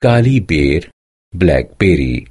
Kali bear, blackberry